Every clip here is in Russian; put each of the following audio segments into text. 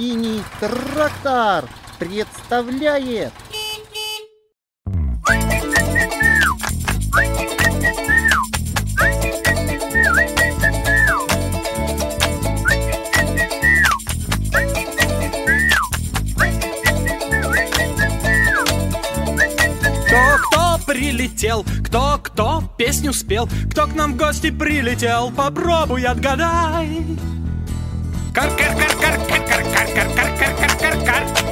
синий трактор представляет прилетел, кто-кто песню спел, кто к нам в гости прилетел, попробуй отгадай. कर कर कर कर कर कर कर कर कर कर कर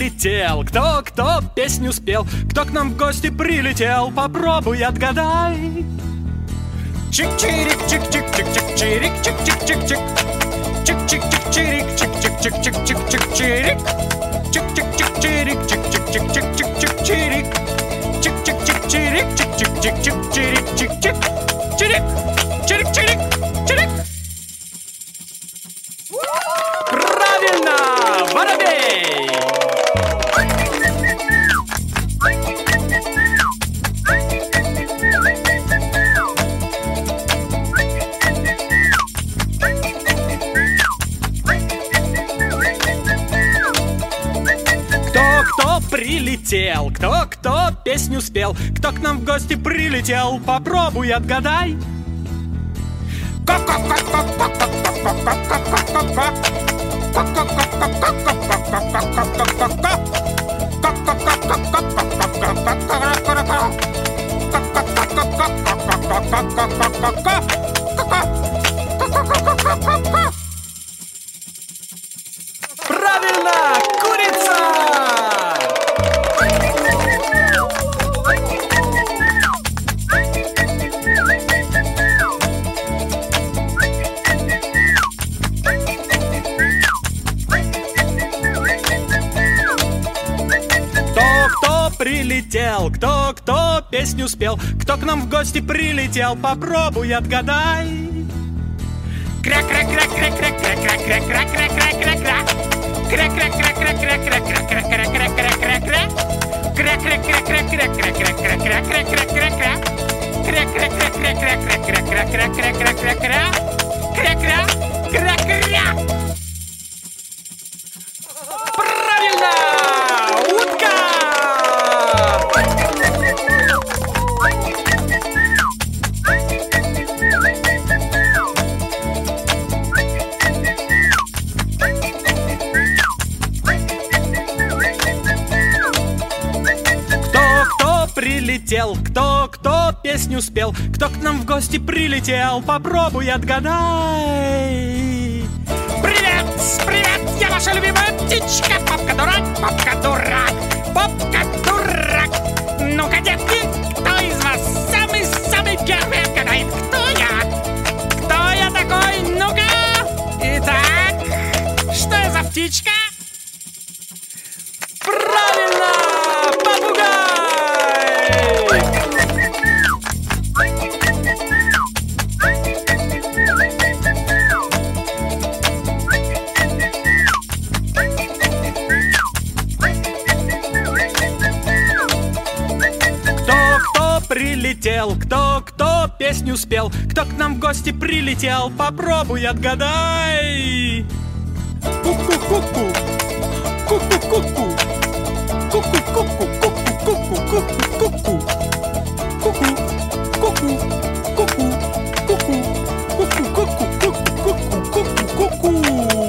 Прилетел, кто-кто песню спел, кто к нам в гости прилетел, попробуй отгадай. Чик-чирик, чик-чик-чик-чик, чирик, чик-чик-чик-чик. Чик-чик-чик-чирик, чик-чик-чик-чик-чик-чирик. Чик-чик-чик-чирик, чик-чик-чик-чик-чик-чирик. Чик-чик-чик-чирик, чик-чик-чик-чик-чирик, чик-чик. Чирик, чирик-чирик, чирик. Прилетел, кто-кто песню спел, кто к нам в гости прилетел, попробуй отгадай. Правильно! Прилетел, кто-кто песню спел, кто к нам в гости прилетел, попробуй отгадай. Правильно! Прилетел, кто-кто песню спел, кто к нам в гости прилетел, попробуй отгадай. Привет, привет, я ваша любимая птичка, папка дурак, папка дурак, прилетел, кто-кто песню спел, кто к нам в гости прилетел, попробуй отгадай. Ку-ку-ку-ку, ку-ку-ку-ку, ку-ку-ку-ку, ку-ку-ку-ку, ку-ку-ку, ку-ку, ку-ку, ку-ку, ку-ку, ку-ку-ку-ку, ку-ку-ку-ку, ку-ку-ку.